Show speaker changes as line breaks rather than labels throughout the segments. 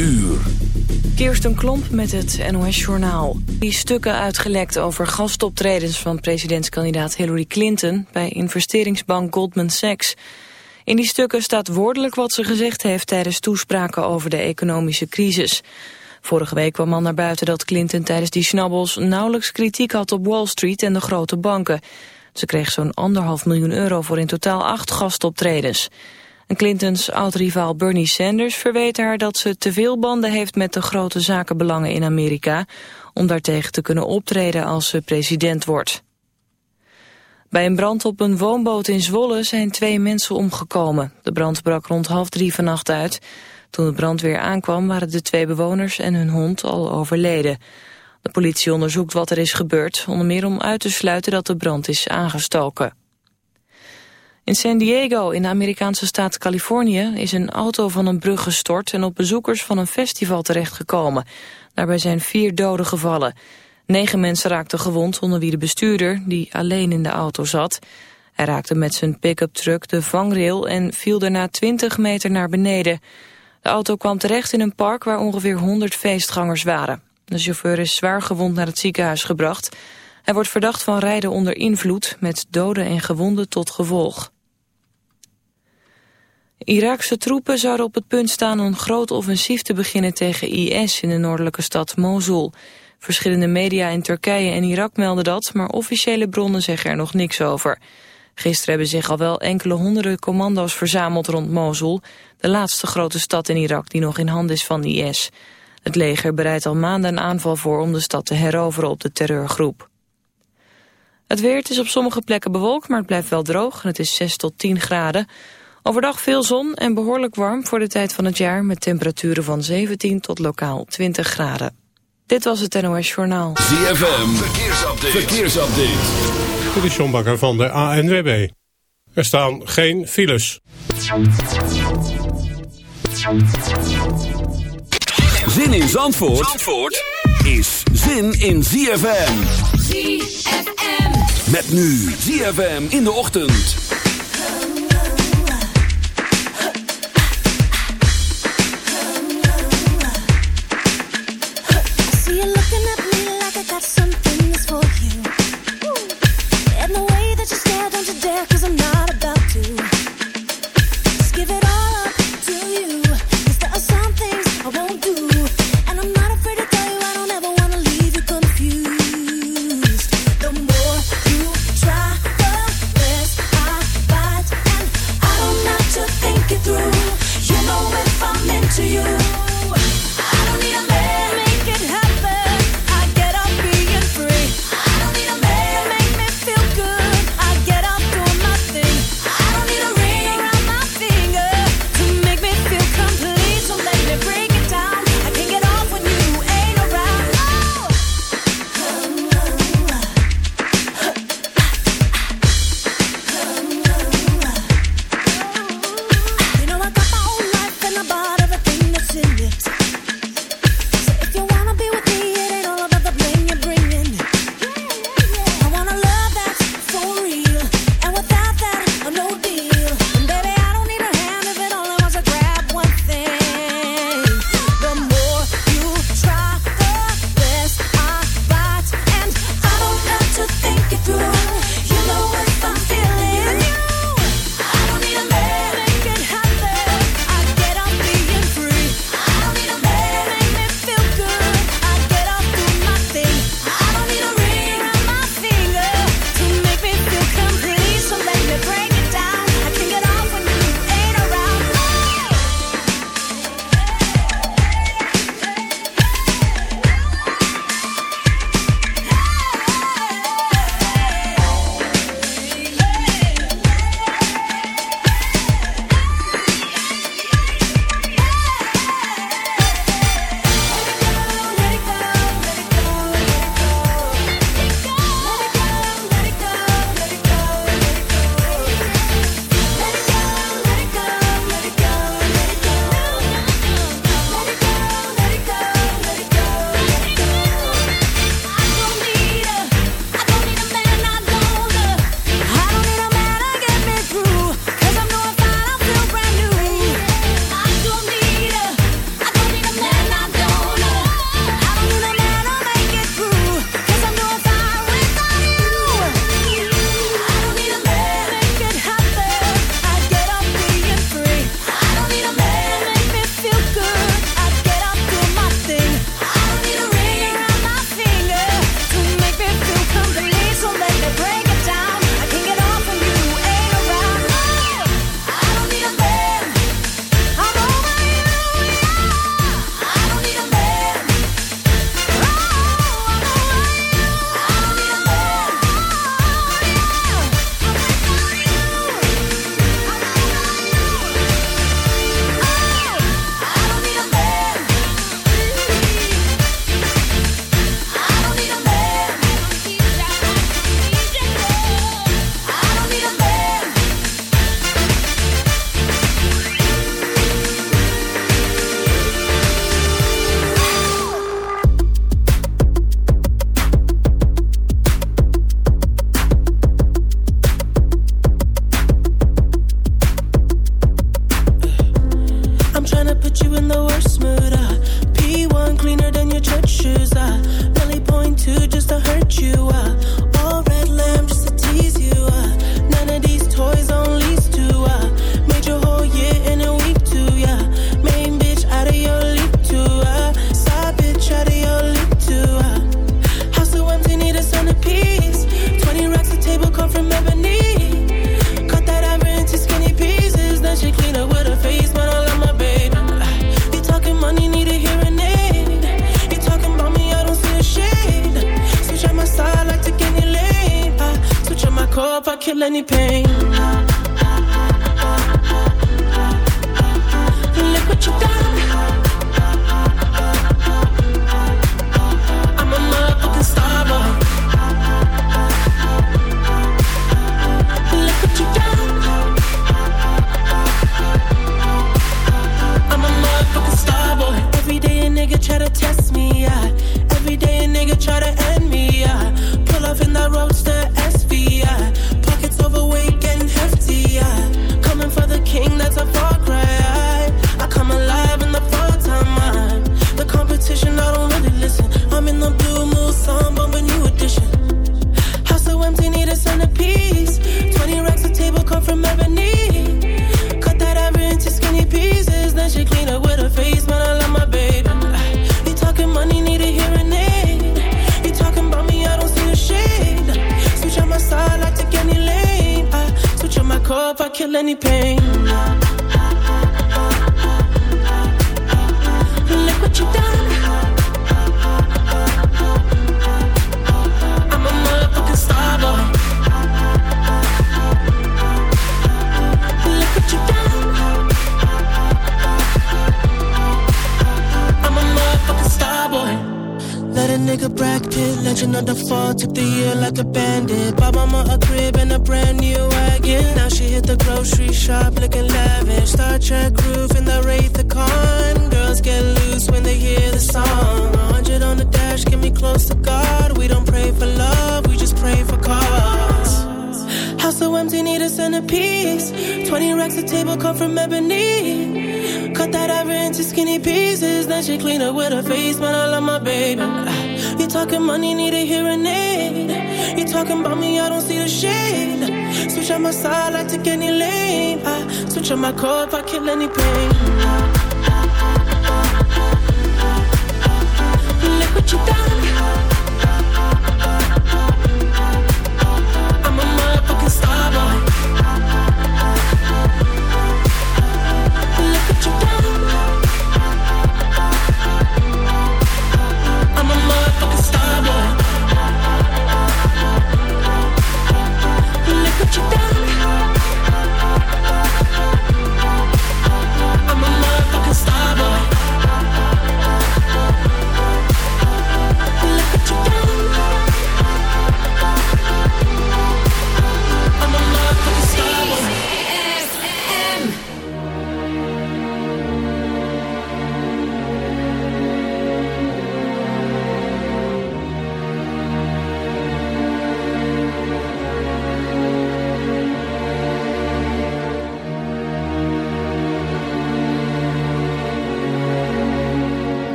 uur.
Kirsten Klomp met het NOS-journaal. Die stukken uitgelekt over gastoptredens van presidentskandidaat Hillary Clinton... bij investeringsbank Goldman Sachs. In die stukken staat woordelijk wat ze gezegd heeft... tijdens toespraken over de economische crisis. Vorige week kwam al naar buiten dat Clinton tijdens die snabbels... nauwelijks kritiek had op Wall Street en de grote banken. Ze kreeg zo'n anderhalf miljoen euro voor in totaal acht gastoptredens... Clintons oud-rivaal Bernie Sanders verweet haar dat ze te veel banden heeft met de grote zakenbelangen in Amerika, om daartegen te kunnen optreden als ze president wordt. Bij een brand op een woonboot in Zwolle zijn twee mensen omgekomen. De brand brak rond half drie vannacht uit. Toen de brandweer aankwam waren de twee bewoners en hun hond al overleden. De politie onderzoekt wat er is gebeurd, onder meer om uit te sluiten dat de brand is aangestoken. In San Diego, in de Amerikaanse staat Californië, is een auto van een brug gestort en op bezoekers van een festival terechtgekomen. Daarbij zijn vier doden gevallen. Negen mensen raakten gewond, onder wie de bestuurder, die alleen in de auto zat. Hij raakte met zijn pick-up truck de vangrail en viel daarna 20 meter naar beneden. De auto kwam terecht in een park waar ongeveer 100 feestgangers waren. De chauffeur is zwaar gewond naar het ziekenhuis gebracht. Hij wordt verdacht van rijden onder invloed, met doden en gewonden tot gevolg. Iraakse troepen zouden op het punt staan een groot offensief te beginnen tegen IS in de noordelijke stad Mosul. Verschillende media in Turkije en Irak melden dat, maar officiële bronnen zeggen er nog niks over. Gisteren hebben zich al wel enkele honderden commando's verzameld rond Mosul, de laatste grote stad in Irak die nog in handen is van IS. Het leger bereidt al maanden een aanval voor om de stad te heroveren op de terreurgroep. Het weer, is op sommige plekken bewolkt, maar het blijft wel droog en het is 6 tot 10 graden. Overdag veel zon en behoorlijk warm voor de tijd van het jaar... met temperaturen van 17 tot lokaal 20 graden. Dit was het NOS Journaal.
ZFM, verkeersupdate. verkeersupdate.
Dit is John Bakker van de ANWB. Er staan geen files.
Zin in Zandvoort, Zandvoort is zin in ZFM.
ZFM.
Met nu ZFM in de ochtend.
Core if I kill any pain.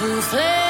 souffler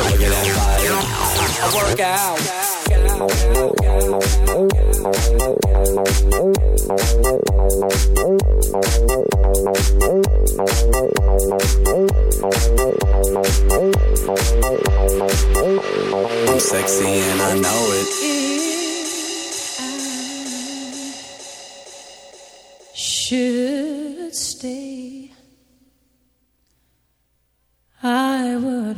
Look at that body. I, work out. I'm sexy and I know it.
should stay, I would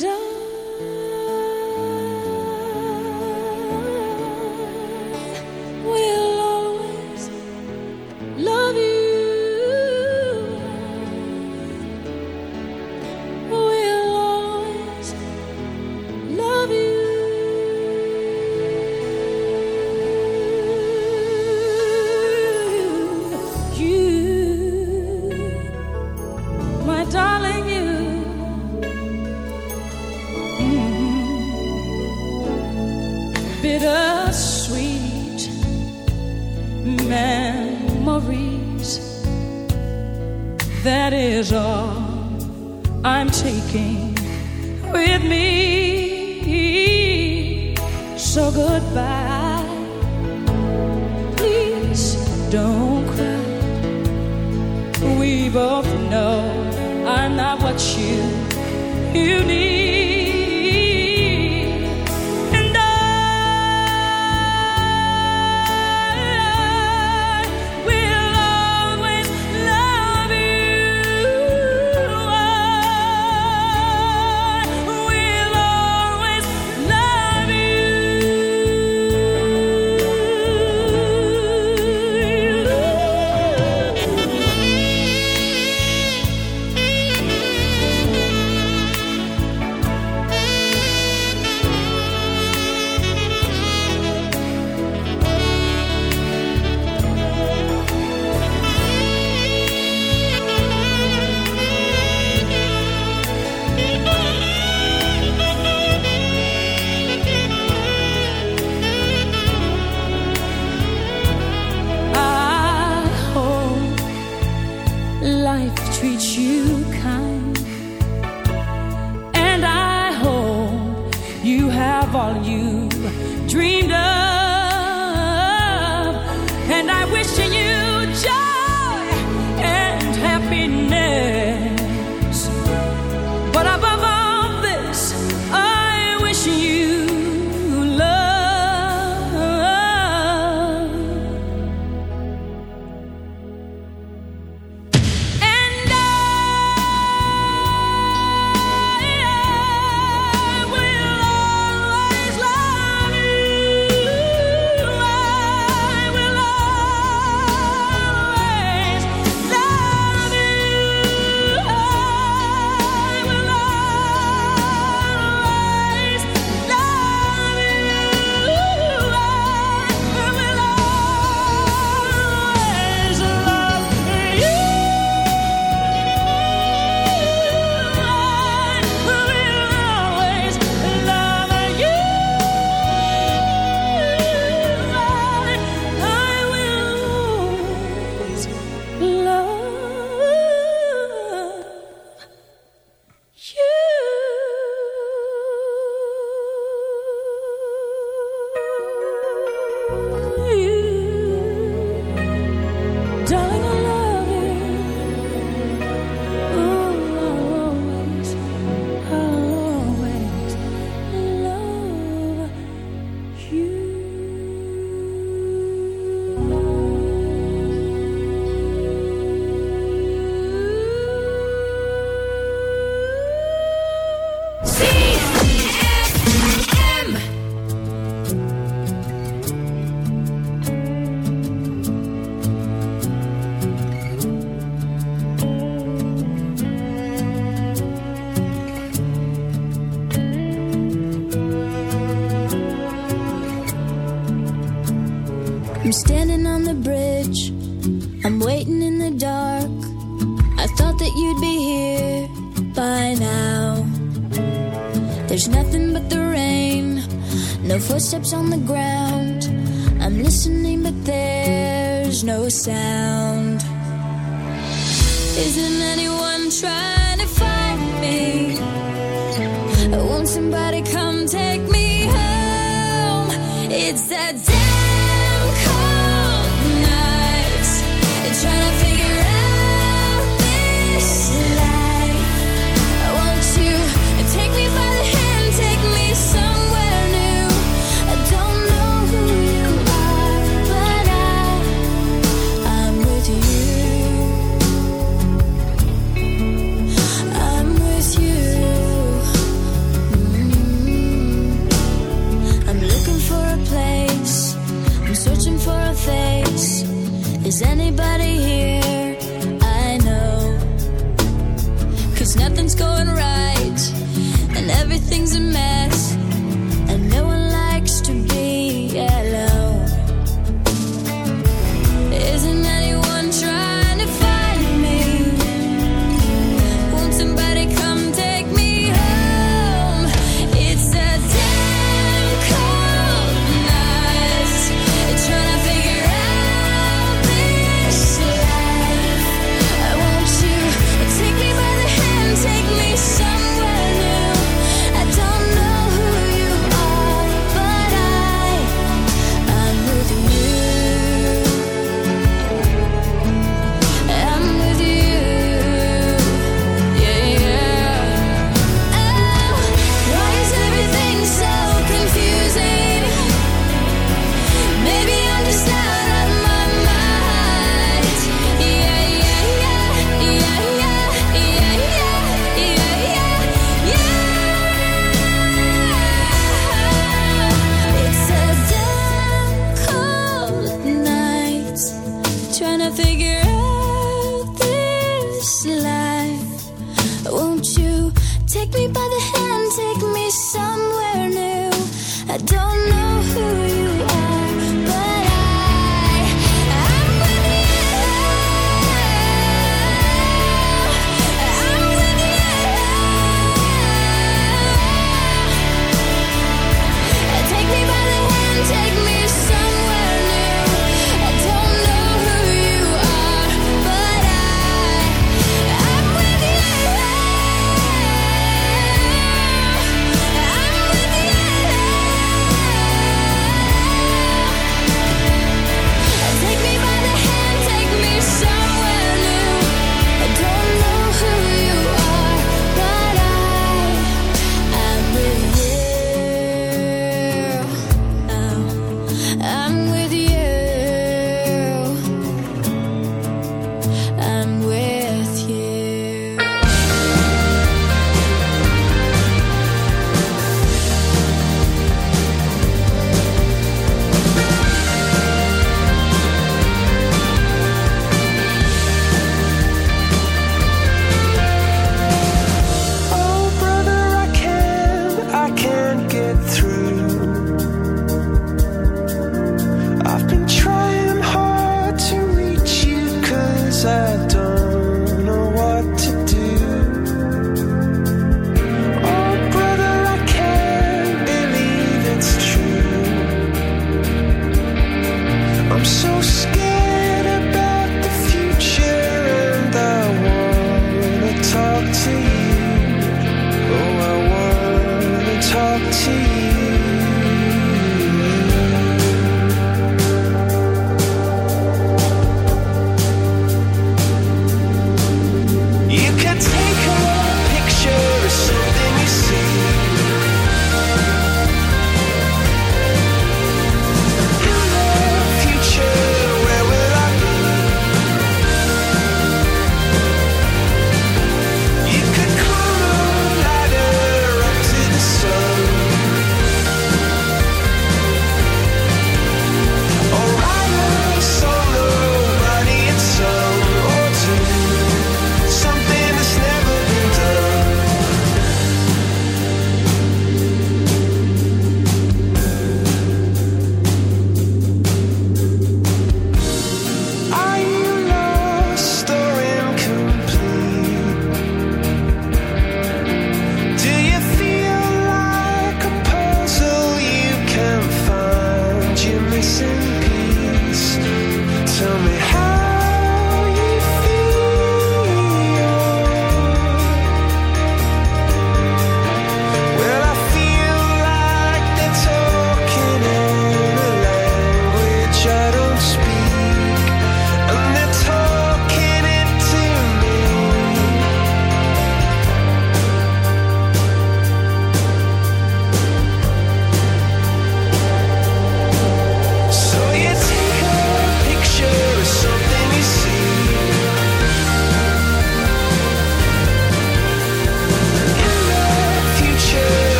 And